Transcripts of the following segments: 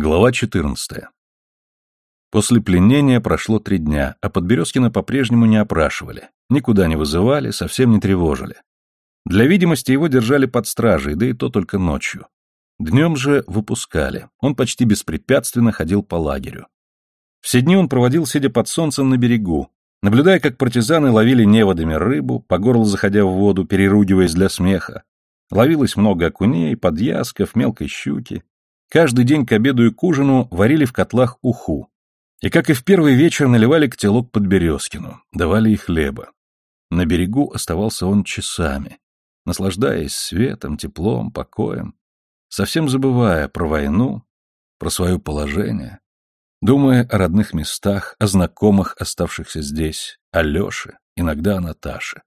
Глава 14. После пленения прошло три дня, а Подберезкина по-прежнему не опрашивали, никуда не вызывали, совсем не тревожили. Для видимости его держали под стражей, да и то только ночью. Днем же выпускали, он почти беспрепятственно ходил по лагерю. Все дни он проводил, сидя под солнцем на берегу, наблюдая, как партизаны ловили неводами рыбу, по горло заходя в воду, переругиваясь для смеха. Ловилось много окуней, подъязков, мелкой щуки. Каждый день к обеду и к ужину варили в котлах уху. И, как и в первый вечер, наливали котелок под Березкину, давали и хлеба. На берегу оставался он часами, наслаждаясь светом, теплом, покоем, совсем забывая про войну, про свое положение, думая о родных местах, о знакомых, оставшихся здесь, о Леше, иногда о Наташе.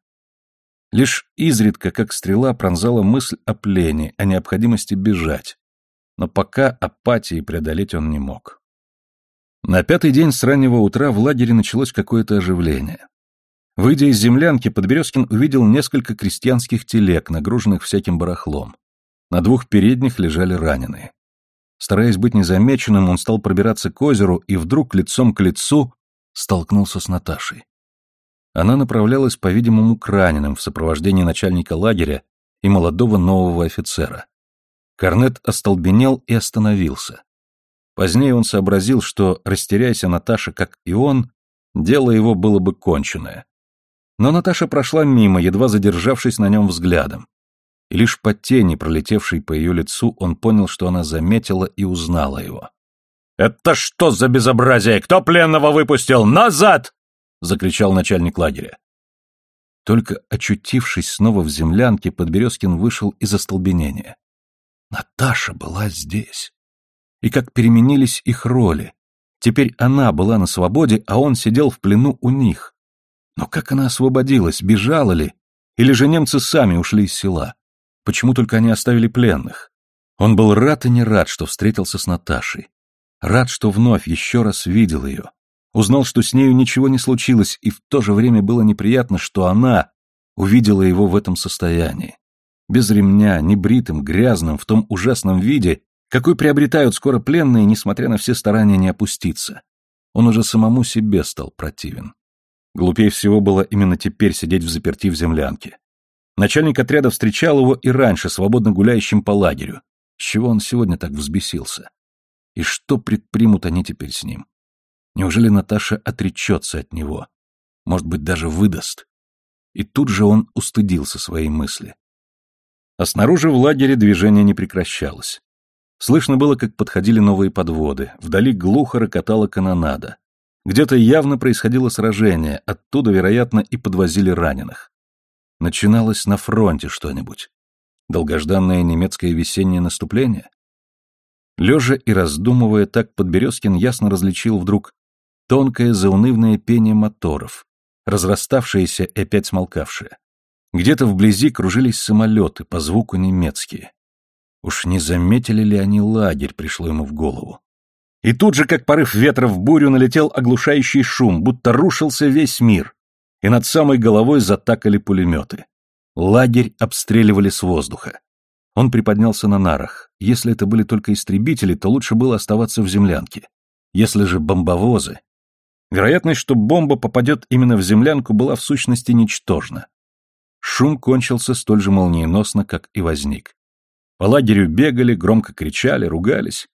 Лишь изредка, как стрела, пронзала мысль о плене, о необходимости бежать, но пока апатии преодолеть он не мог. На пятый день с раннего утра в лагере началось какое-то оживление. Выйдя из землянки, Подберезкин увидел несколько крестьянских телег, нагруженных всяким барахлом. На двух передних лежали раненые. Стараясь быть незамеченным, он стал пробираться к озеру и вдруг лицом к лицу столкнулся с Наташей. Она направлялась, по-видимому, к раненым в сопровождении начальника лагеря и молодого нового офицера. Корнет остолбенел и остановился. Позднее он сообразил, что, растеряйся Наташа, как и он, дело его было бы конченное. Но Наташа прошла мимо, едва задержавшись на нем взглядом. И лишь по тени, пролетевшей по ее лицу, он понял, что она заметила и узнала его. «Это что за безобразие? Кто пленного выпустил? Назад!» — закричал начальник лагеря. Только очутившись снова в землянке, Подберезкин вышел из остолбенения. Наташа была здесь. И как переменились их роли. Теперь она была на свободе, а он сидел в плену у них. Но как она освободилась, бежала ли? Или же немцы сами ушли из села? Почему только они оставили пленных? Он был рад и не рад, что встретился с Наташей. Рад, что вновь еще раз видел ее. Узнал, что с нею ничего не случилось, и в то же время было неприятно, что она увидела его в этом состоянии без ремня, небритым, грязным, в том ужасном виде, какой приобретают скоро пленные, несмотря на все старания не опуститься. Он уже самому себе стал противен. Глупее всего было именно теперь сидеть в заперти в землянке. Начальник отряда встречал его и раньше, свободно гуляющим по лагерю. С чего он сегодня так взбесился? И что предпримут они теперь с ним? Неужели Наташа отречется от него? Может быть, даже выдаст? И тут же он устыдился своей мысли. А снаружи в лагере движение не прекращалось. Слышно было, как подходили новые подводы, вдали глухо рокотала канонада. Где-то явно происходило сражение, оттуда, вероятно, и подвозили раненых. Начиналось на фронте что-нибудь. Долгожданное немецкое весеннее наступление? Лежа и раздумывая, так Подберезкин ясно различил вдруг тонкое заунывное пение моторов, разраставшееся и опять смолкавшее. Где-то вблизи кружились самолеты, по звуку немецкие. Уж не заметили ли они лагерь, пришло ему в голову. И тут же, как порыв ветра в бурю, налетел оглушающий шум, будто рушился весь мир, и над самой головой затакали пулеметы. Лагерь обстреливали с воздуха. Он приподнялся на нарах. Если это были только истребители, то лучше было оставаться в землянке. Если же бомбовозы... Вероятность, что бомба попадет именно в землянку, была в сущности ничтожна. Шум кончился столь же молниеносно, как и возник. По лагерю бегали, громко кричали, ругались.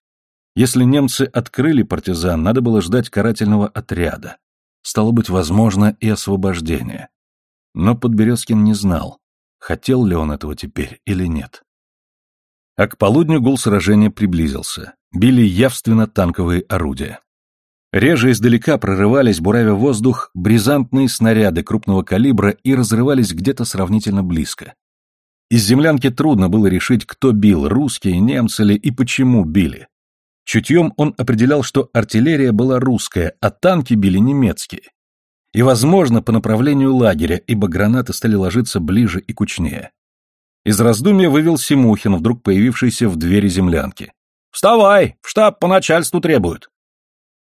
Если немцы открыли партизан, надо было ждать карательного отряда. Стало быть, возможно и освобождение. Но Подберезкин не знал, хотел ли он этого теперь или нет. А к полудню гул сражения приблизился. Били явственно танковые орудия. Реже издалека прорывались, буравя воздух, бризантные снаряды крупного калибра и разрывались где-то сравнительно близко. Из землянки трудно было решить, кто бил, русские, немцы ли и почему били. Чутьем он определял, что артиллерия была русская, а танки били немецкие. И, возможно, по направлению лагеря, ибо гранаты стали ложиться ближе и кучнее. Из раздумья вывел Симухин, вдруг появившийся в двери землянки. «Вставай! В штаб по начальству требуют!»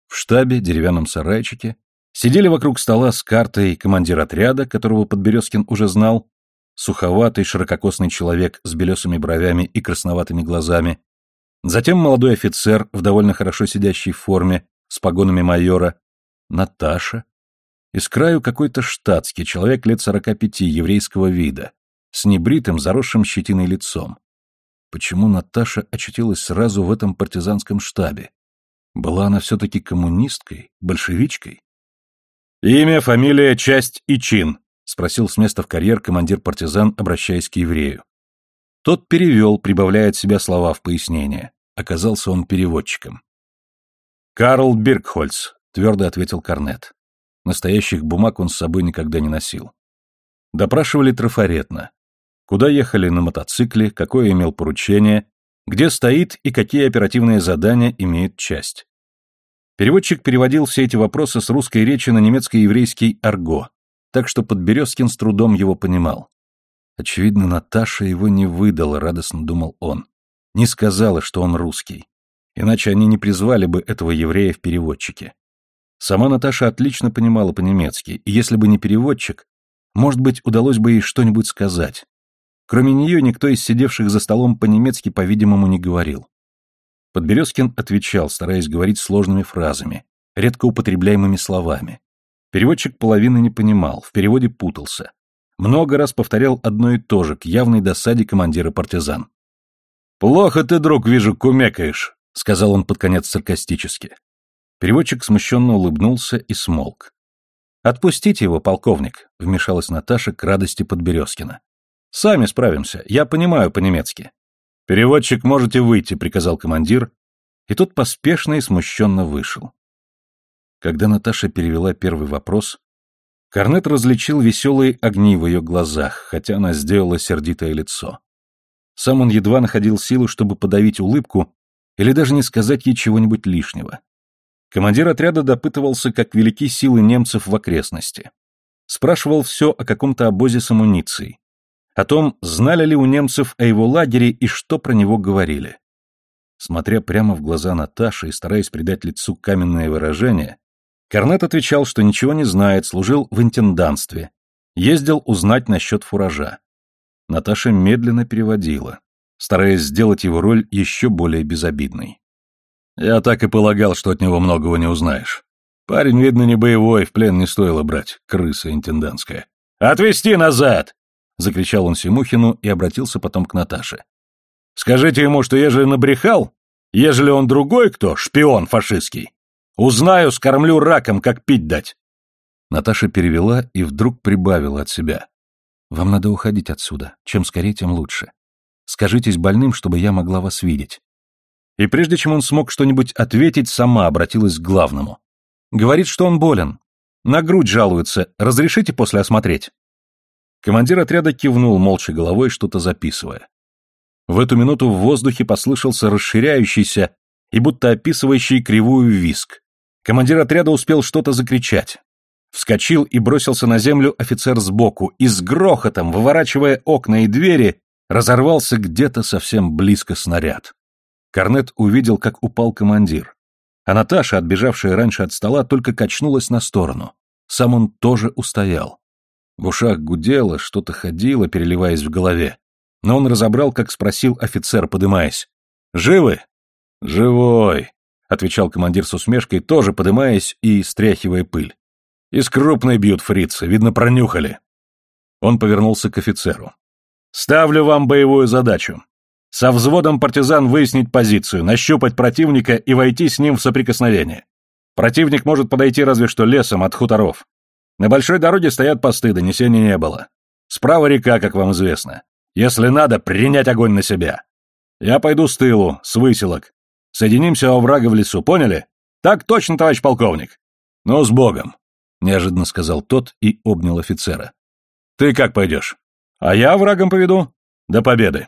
В штабе, деревянном сарайчике, сидели вокруг стола с картой командир отряда, которого Подберезкин уже знал, суховатый, ширококосный человек с белесыми бровями и красноватыми глазами, Затем молодой офицер в довольно хорошо сидящей форме, с погонами майора, Наташа, и с краю какой-то штатский, человек лет сорока пяти, еврейского вида, с небритым, заросшим щетиной лицом. Почему Наташа очутилась сразу в этом партизанском штабе? Была она все-таки коммунисткой, большевичкой? «Имя, фамилия, часть и чин», — спросил с места в карьер командир партизан, обращаясь к еврею. Тот перевел, прибавляя от себя слова в пояснение. Оказался он переводчиком. «Карл Биркхольц», — твердо ответил Корнет. Настоящих бумаг он с собой никогда не носил. Допрашивали трафаретно. Куда ехали на мотоцикле, какое имел поручение, где стоит и какие оперативные задания имеет часть. Переводчик переводил все эти вопросы с русской речи на немецко-еврейский арго, так что Подберезкин с трудом его понимал. Очевидно, Наташа его не выдала, радостно думал он. Не сказала, что он русский. Иначе они не призвали бы этого еврея в переводчике. Сама Наташа отлично понимала по-немецки, и если бы не переводчик, может быть, удалось бы ей что-нибудь сказать. Кроме нее никто из сидевших за столом по-немецки, по-видимому, не говорил. Подберезкин отвечал, стараясь говорить сложными фразами, редко употребляемыми словами. Переводчик половины не понимал, в переводе путался. Много раз повторял одно и то же, к явной досаде командира партизан. «Плохо ты, друг, вижу, кумекаешь», — сказал он под конец саркастически. Переводчик смущенно улыбнулся и смолк. «Отпустите его, полковник», — вмешалась Наташа к радости Подберезкина. «Сами справимся, я понимаю по-немецки». «Переводчик, можете выйти», — приказал командир, и тот поспешно и смущенно вышел. Когда Наташа перевела первый вопрос, Корнет различил веселые огни в ее глазах, хотя она сделала сердитое лицо. Сам он едва находил силу, чтобы подавить улыбку или даже не сказать ей чего-нибудь лишнего. Командир отряда допытывался, как велики силы немцев в окрестности. Спрашивал все о каком-то обозе с амуницией. О том, знали ли у немцев о его лагере и что про него говорили. Смотря прямо в глаза Наташи и стараясь придать лицу каменное выражение, Корнет отвечал, что ничего не знает, служил в интенданстве, ездил узнать насчет фуража. Наташа медленно переводила, стараясь сделать его роль еще более безобидной. Я так и полагал, что от него многого не узнаешь. Парень, видно, не боевой, в плен не стоило брать, крыса интендантская. «Отвести назад!» — закричал он Симухину и обратился потом к Наташе. «Скажите ему, что ежели набрехал, ежели он другой кто, шпион фашистский, узнаю, скормлю раком, как пить дать». Наташа перевела и вдруг прибавила от себя. «Вам надо уходить отсюда. Чем скорее, тем лучше. Скажитесь больным, чтобы я могла вас видеть. И прежде чем он смог что-нибудь ответить, сама обратилась к главному. Говорит, что он болен. На грудь жалуется. Разрешите после осмотреть? Командир отряда кивнул молча головой, что-то записывая. В эту минуту в воздухе послышался расширяющийся и будто описывающий кривую виск. Командир отряда успел что-то закричать. Вскочил и бросился на землю офицер сбоку, и с грохотом, выворачивая окна и двери, разорвался где-то совсем близко снаряд. Корнет увидел, как упал командир. А Наташа, отбежавшая раньше от стола, только качнулась на сторону. Сам он тоже устоял. В ушах гудело, что-то ходило, переливаясь в голове. Но он разобрал, как спросил офицер, подымаясь. «Живы?» «Живой», — отвечал командир с усмешкой, тоже подымаясь и стряхивая пыль. «Из крупной бьют фрицы, видно, пронюхали». Он повернулся к офицеру. «Ставлю вам боевую задачу. Со взводом партизан выяснить позицию, нащупать противника и войти с ним в соприкосновение. Противник может подойти разве что лесом от хуторов. На большой дороге стоят посты, донесений не было. Справа река, как вам известно. Если надо, принять огонь на себя. Я пойду с тылу, с выселок. Соединимся у врага в лесу, поняли? Так точно, товарищ полковник. Ну, с Богом, неожиданно сказал тот и обнял офицера. Ты как пойдешь? А я врагом поведу. До победы.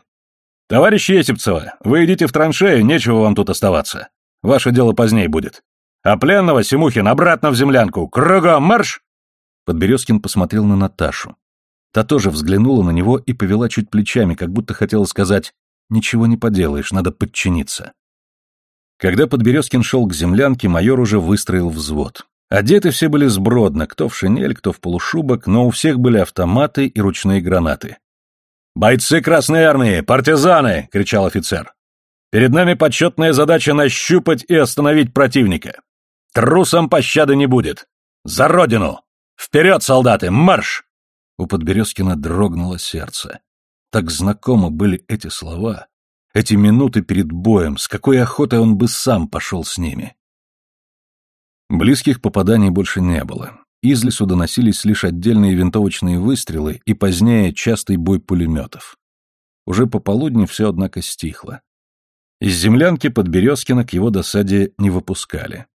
«Товарищ Есипцева, вы идите в траншею, нечего вам тут оставаться. Ваше дело позднее будет. А пленного, Симухин, обратно в землянку. Кругом марш!» Подберезкин посмотрел на Наташу. Та тоже взглянула на него и повела чуть плечами, как будто хотела сказать «Ничего не поделаешь, надо подчиниться». Когда Подберезкин шел к землянке, майор уже выстроил взвод. Одеты все были сбродно, кто в шинель, кто в полушубок, но у всех были автоматы и ручные гранаты. «Бойцы Красной Армии! Партизаны!» — кричал офицер. Перед нами почетная задача нащупать и остановить противника. Трусам пощады не будет. За родину! Вперед, солдаты, марш!» У Подберезкина дрогнуло сердце. Так знакомы были эти слова, эти минуты перед боем, с какой охотой он бы сам пошел с ними. Близких попаданий больше не было. Из лесу доносились лишь отдельные винтовочные выстрелы и позднее частый бой пулеметов. Уже пополудни все, однако, стихло. Из землянки под Березкина к его досаде не выпускали.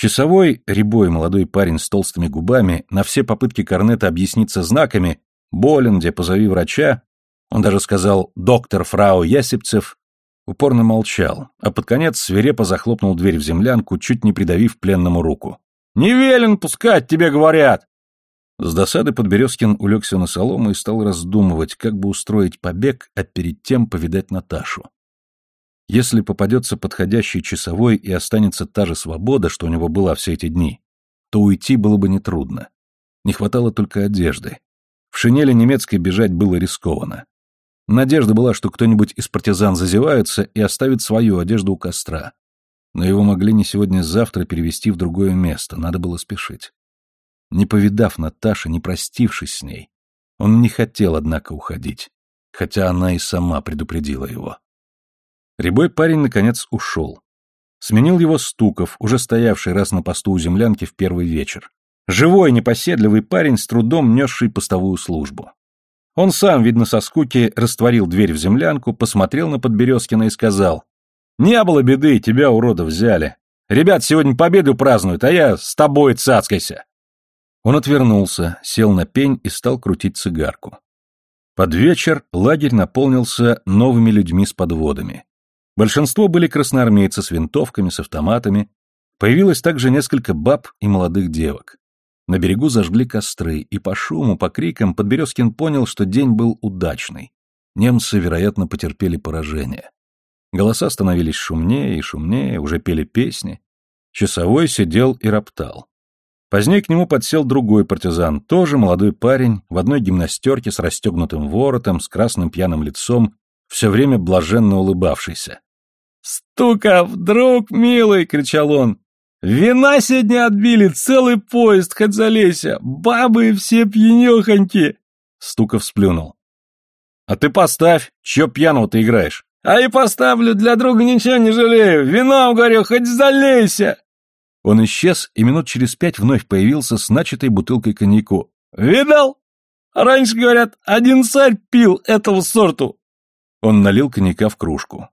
Часовой, рябой молодой парень с толстыми губами, на все попытки Корнета объясниться знаками «болен, где позови врача», он даже сказал «доктор фрау Ясипцев», упорно молчал, а под конец свирепо захлопнул дверь в землянку, чуть не придавив пленному руку. «Не велен пускать, тебе говорят!» С досады Подберезкин улегся на солому и стал раздумывать, как бы устроить побег, а перед тем повидать Наташу. Если попадется подходящий часовой и останется та же свобода, что у него была все эти дни, то уйти было бы нетрудно. Не хватало только одежды. В шинели немецкой бежать было рискованно. Надежда была, что кто-нибудь из партизан зазевается и оставит свою одежду у костра. Но его могли не сегодня-завтра перевести в другое место, надо было спешить. Не повидав Наташи, не простившись с ней, он не хотел, однако, уходить, хотя она и сама предупредила его. Рябой парень, наконец, ушел. Сменил его Стуков, уже стоявший раз на посту у землянки в первый вечер. Живой, непоседливый парень, с трудом несший постовую службу. Он сам, видно со скуки, растворил дверь в землянку, посмотрел на Подберезкина и сказал, «Не было беды, тебя, урода, взяли. Ребят сегодня победу празднуют, а я с тобой цацкайся». Он отвернулся, сел на пень и стал крутить цигарку. Под вечер лагерь наполнился новыми людьми с подводами. Большинство были красноармейцы с винтовками, с автоматами. Появилось также несколько баб и молодых девок. На берегу зажгли костры, и по шуму, по крикам Подберезкин понял, что день был удачный. Немцы, вероятно, потерпели поражение. Голоса становились шумнее и шумнее, уже пели песни. Часовой сидел и роптал. Позднее к нему подсел другой партизан, тоже молодой парень, в одной гимнастерке с расстегнутым воротом, с красным пьяным лицом, все время блаженно улыбавшийся. «Стуков, друг милый!» — кричал он. «Вина сегодня отбили, целый поезд, хоть залейся! Бабы все пьянехоньки!» Стуков сплюнул. «А ты поставь, чё пьяного ты играешь?» «А и поставлю, для друга ничего не жалею! Вином говорю, хоть залейся!» Он исчез и минут через пять вновь появился с начатой бутылкой коньяку. «Видал? Раньше, говорят, один царь пил этого сорту!» Он налил коньяка в кружку.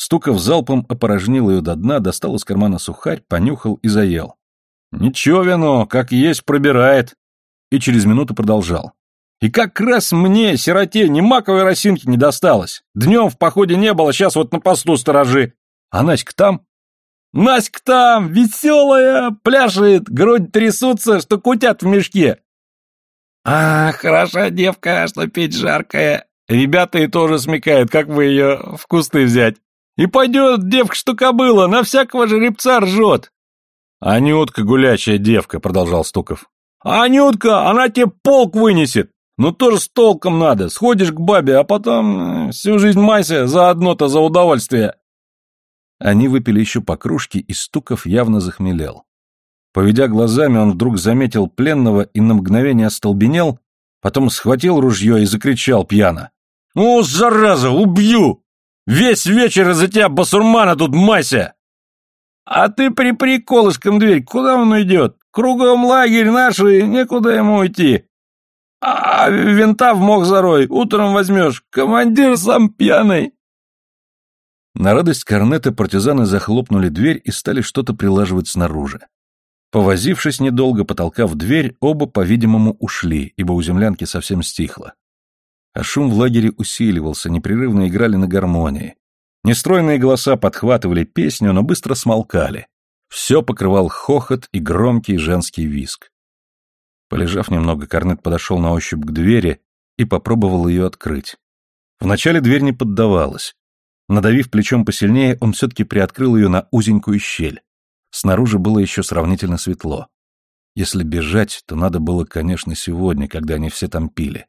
Стуков залпом опорожнил ее до дна, достал из кармана сухарь, понюхал и заел. «Ничего, вино, как есть, пробирает!» И через минуту продолжал. «И как раз мне, сироте, ни маковой росинки не досталось. Днем в походе не было, сейчас вот на посту сторожи. А Наська там?» «Наська там, веселая, пляшет, грудь трясутся, что кутят в мешке». «А, хороша девка, что пить жаркая. Ребята и тоже смекают, как вы ее в кусты взять». И пойдет девка, что кобыла, на всякого жеребца ржет. Анютка гулячая девка, продолжал Стуков. Анютка, она тебе полк вынесет. Ну тоже с толком надо. Сходишь к бабе, а потом э, всю жизнь майся заодно-то за удовольствие. Они выпили еще по кружке, и Стуков явно захмелел. Поведя глазами, он вдруг заметил пленного и на мгновение остолбенел, потом схватил ружье и закричал пьяно. «О, зараза, убью! Весь вечер из-за тебя басурмана тут мася!» «А ты припри колышком дверь, куда он идет? Кругом лагерь наши, некуда ему уйти. А винта в мох зарой, утром возьмешь, командир сам пьяный!» На радость корнета партизаны захлопнули дверь и стали что-то прилаживать снаружи. Повозившись недолго, потолкав дверь, оба, по-видимому, ушли, ибо у землянки совсем стихло а шум в лагере усиливался, непрерывно играли на гармонии. Нестройные голоса подхватывали песню, но быстро смолкали. Все покрывал хохот и громкий женский виск. Полежав немного, Корнет подошел на ощупь к двери и попробовал ее открыть. Вначале дверь не поддавалась. Надавив плечом посильнее, он все-таки приоткрыл ее на узенькую щель. Снаружи было еще сравнительно светло. Если бежать, то надо было, конечно, сегодня, когда они все там пили.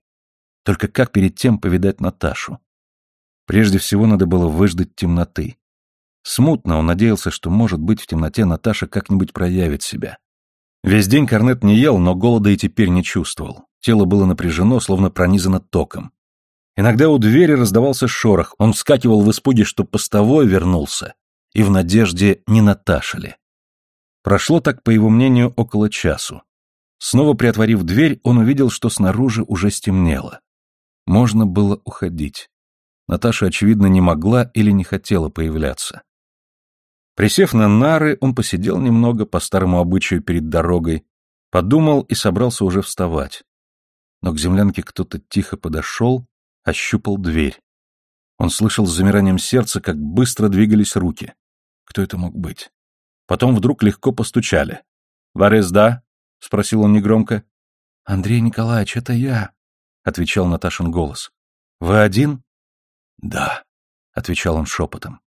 Только как перед тем повидать Наташу? Прежде всего надо было выждать темноты. Смутно он надеялся, что, может быть, в темноте Наташа как-нибудь проявит себя. Весь день Корнет не ел, но голода и теперь не чувствовал. Тело было напряжено, словно пронизано током. Иногда у двери раздавался шорох, он вскакивал в испуге, что постовой вернулся, и в надежде, не Наташа ли. Прошло так, по его мнению, около часу. Снова приотворив дверь, он увидел, что снаружи уже стемнело. Можно было уходить. Наташа, очевидно, не могла или не хотела появляться. Присев на нары, он посидел немного по старому обычаю перед дорогой, подумал и собрался уже вставать. Но к землянке кто-то тихо подошел, ощупал дверь. Он слышал с замиранием сердца, как быстро двигались руки. Кто это мог быть? Потом вдруг легко постучали. «Варезда?» — спросил он негромко. «Андрей Николаевич, это я», — отвечал Наташин голос. «Вы один?» «Да», — отвечал он шепотом.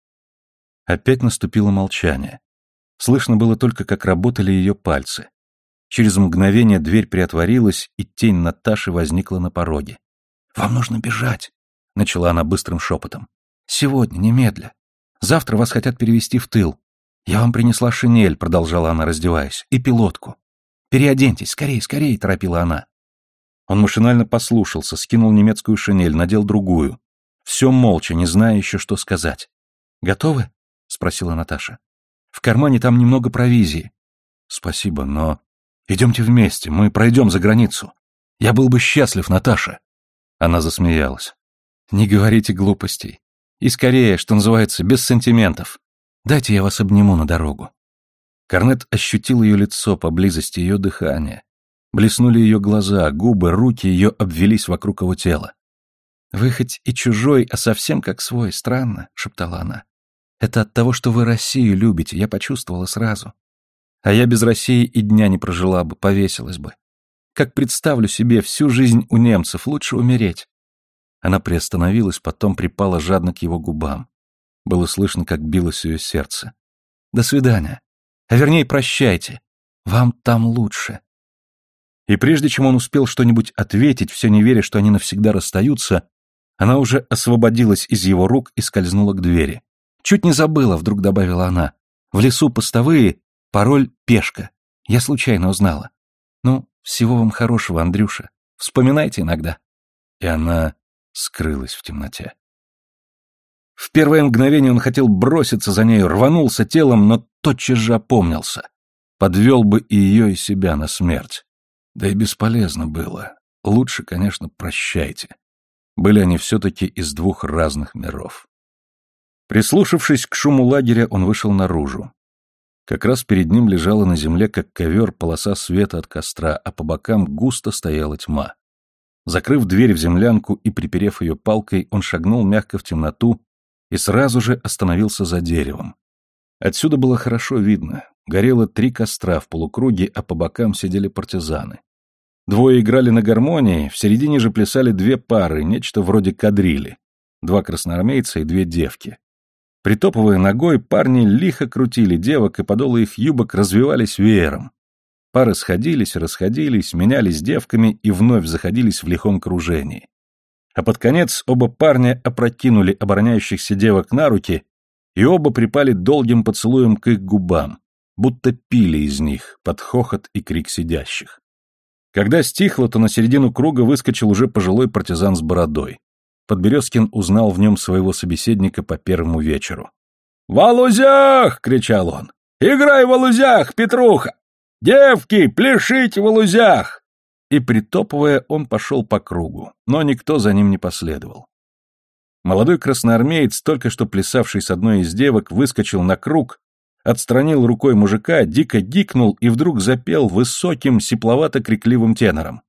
Опять наступило молчание. Слышно было только, как работали ее пальцы. Через мгновение дверь приотворилась, и тень Наташи возникла на пороге. «Вам нужно бежать», — начала она быстрым шепотом. «Сегодня, немедля. Завтра вас хотят перевести в тыл. Я вам принесла шинель», — продолжала она, раздеваясь, — «и пилотку. Переоденьтесь, скорее, скорее», — торопила она. Он машинально послушался, скинул немецкую шинель, надел другую. Все молча, не зная еще, что сказать. «Готовы?» — спросила Наташа. «В кармане там немного провизии». «Спасибо, но...» «Идемте вместе, мы пройдем за границу. Я был бы счастлив, Наташа». Она засмеялась. «Не говорите глупостей. И скорее, что называется, без сантиментов. Дайте я вас обниму на дорогу». Корнет ощутил ее лицо поблизости ее дыхания. Блеснули ее глаза, губы, руки ее обвелись вокруг его тела. «Вы хоть и чужой, а совсем как свой, странно», — шептала она. «Это от того, что вы Россию любите, я почувствовала сразу. А я без России и дня не прожила бы, повесилась бы. Как представлю себе всю жизнь у немцев, лучше умереть. Она приостановилась, потом припала жадно к его губам. Было слышно, как билось ее сердце. До свидания. А вернее, прощайте. Вам там лучше. И прежде чем он успел что-нибудь ответить, все не веря, что они навсегда расстаются, она уже освободилась из его рук и скользнула к двери. Чуть не забыла, вдруг добавила она. В лесу постовые, пароль «Пешка». Я случайно узнала. Ну, всего вам хорошего, Андрюша. Вспоминайте иногда. И она скрылась в темноте. В первое мгновение он хотел броситься за нею, рванулся телом, но тотчас же опомнился. Подвел бы и ее, и себя на смерть. Да и бесполезно было. Лучше, конечно, прощайте. Были они все-таки из двух разных миров. Прислушавшись к шуму лагеря, он вышел наружу. Как раз перед ним лежала на земле, как ковер, полоса света от костра, а по бокам густо стояла тьма. Закрыв дверь в землянку и приперев ее палкой, он шагнул мягко в темноту и сразу же остановился за деревом. Отсюда было хорошо видно. Горело три костра в полукруге, а по бокам сидели партизаны. Двое играли на гармонии, в середине же плясали две пары, нечто вроде кадрили. Два красноармейца и две девки. Притопывая ногой, парни лихо крутили девок, и подолы их юбок развивались веером. Пары сходились, расходились, менялись девками и вновь заходились в лихом кружении. А под конец оба парня опрокинули обороняющихся девок на руки, и оба припали долгим поцелуем к их губам, будто пили из них под хохот и крик сидящих. Когда стихло, то на середину круга выскочил уже пожилой партизан с бородой. Подберезкин узнал в нем своего собеседника по первому вечеру. «В алузях!» — кричал он. «Играй в алузях, Петруха! Девки, пляшите в алузях!» И, притопывая, он пошел по кругу, но никто за ним не последовал. Молодой красноармеец, только что плясавший с одной из девок, выскочил на круг, отстранил рукой мужика, дико гикнул и вдруг запел высоким, сипловато-крикливым тенором.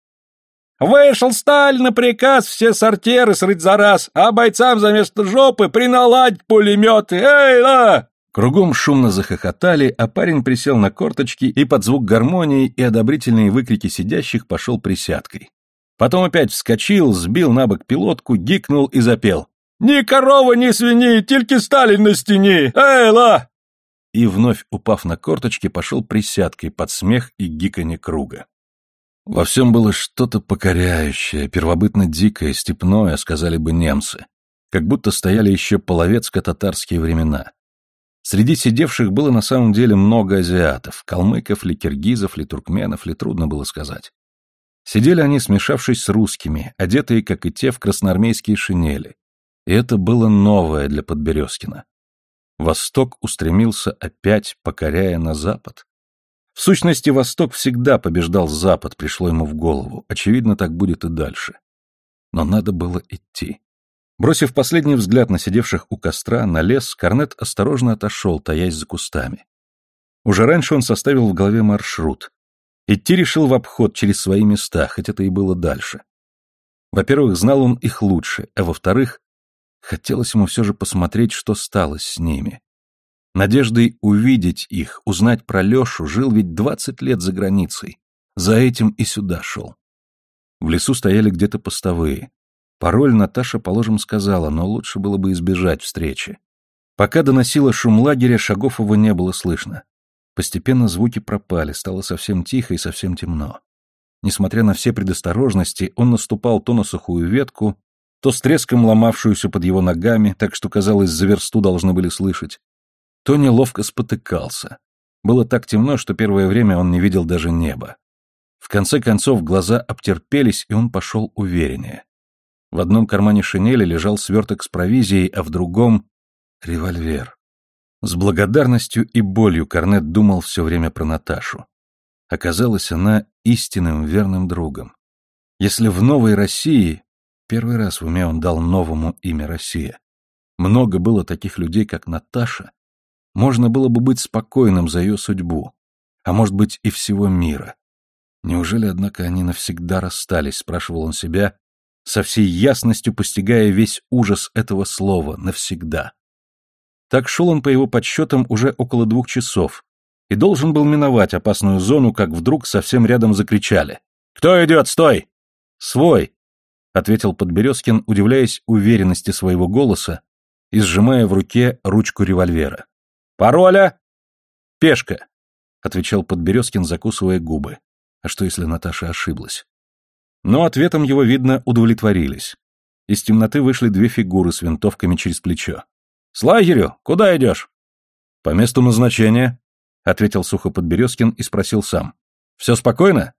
Вышел Сталин на приказ все сортиры срыть за раз, а бойцам за место жопы приналадь пулеметы. Эй, да! Кругом шумно захохотали, а парень присел на корточки и под звук гармонии и одобрительные выкрики сидящих пошел присядкой. Потом опять вскочил, сбил на бок пилотку, гикнул и запел. «Ни корова, ни свиньи, только Сталин на стене! Эй, ла!» И вновь, упав на корточки, пошел присядкой под смех и гиканье круга. Во всем было что-то покоряющее, первобытно дикое, степное, сказали бы немцы. как будто стояли еще половецко-татарские времена. Среди сидевших было на самом деле много азиатов, калмыков ли, киргизов ли, туркменов ли, трудно было сказать. Сидели они, смешавшись с русскими, одетые, как и те, в красноармейские шинели. И это было новое для Подберезкина. Восток устремился опять, покоряя на запад. В сущности, Восток всегда побеждал Запад, пришло ему в голову. Очевидно, так будет и дальше. Но надо было идти. Бросив последний взгляд на сидевших у костра, на лес, Корнет осторожно отошел, таясь за кустами. Уже раньше он составил в голове маршрут. Идти решил в обход через свои места, хоть это и было дальше. Во-первых, знал он их лучше, а во-вторых, хотелось ему все же посмотреть, что стало с ними. Надеждой увидеть их, узнать про Лешу, жил ведь двадцать лет за границей. За этим и сюда шел. В лесу стояли где-то постовые. Пароль Наташа, положим, сказала, но лучше было бы избежать встречи. Пока доносила шум лагеря, шагов его не было слышно. Постепенно звуки пропали, стало совсем тихо и совсем темно. Несмотря на все предосторожности, он наступал то на сухую ветку, то с треском ломавшуюся под его ногами, так что, казалось, за версту должны были слышать, то неловко спотыкался. Было так темно, что первое время он не видел даже неба. В конце концов глаза обтерпелись, и он пошел увереннее. В одном кармане шинели лежал сверток с провизией, а в другом — револьвер. С благодарностью и болью Корнет думал все время про Наташу. Оказалась она истинным верным другом. Если в новой России, первый раз в уме он дал новому имя Россия, много было таких людей, как Наташа, можно было бы быть спокойным за ее судьбу, а может быть и всего мира. Неужели, однако, они навсегда расстались, спрашивал он себя, со всей ясностью постигая весь ужас этого слова «навсегда». Так шел он по его подсчетам уже около двух часов и должен был миновать опасную зону, как вдруг совсем рядом закричали. «Кто идет? Стой!» «Свой!» — ответил Подберезкин, удивляясь уверенности своего голоса и сжимая в руке ручку револьвера. «Пароля?» «Пешка», — отвечал Подберезкин, закусывая губы. А что, если Наташа ошиблась? Но ответом его, видно, удовлетворились. Из темноты вышли две фигуры с винтовками через плечо. «С лагерю? Куда идешь?» «По месту назначения», — ответил сухо Подберезкин и спросил сам. «Все спокойно?»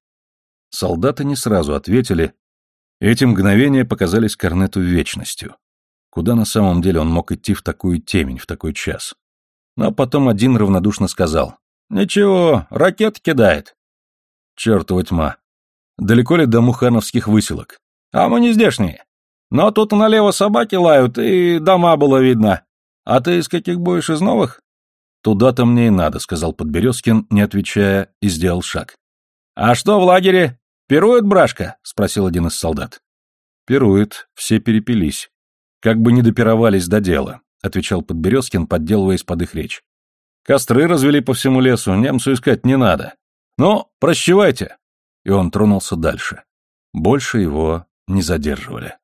Солдаты не сразу ответили. Эти мгновения показались Корнету вечностью. Куда на самом деле он мог идти в такую темень, в такой час? Но потом один равнодушно сказал. «Ничего, ракет кидает». Чертова тьма. Далеко ли до мухановских выселок? А мы не здешние. Но тут налево собаки лают, и дома было видно. А ты из каких будешь, из новых? Туда-то мне и надо, сказал Подберезкин, не отвечая, и сделал шаг. А что в лагере? Пирует брашка? Спросил один из солдат. Пирует, все перепились. Как бы не допировались до дела, отвечал Подберезкин, подделываясь под их речь. Костры развели по всему лесу, немцу искать не надо. «Ну, прощевайте!» И он тронулся дальше. Больше его не задерживали.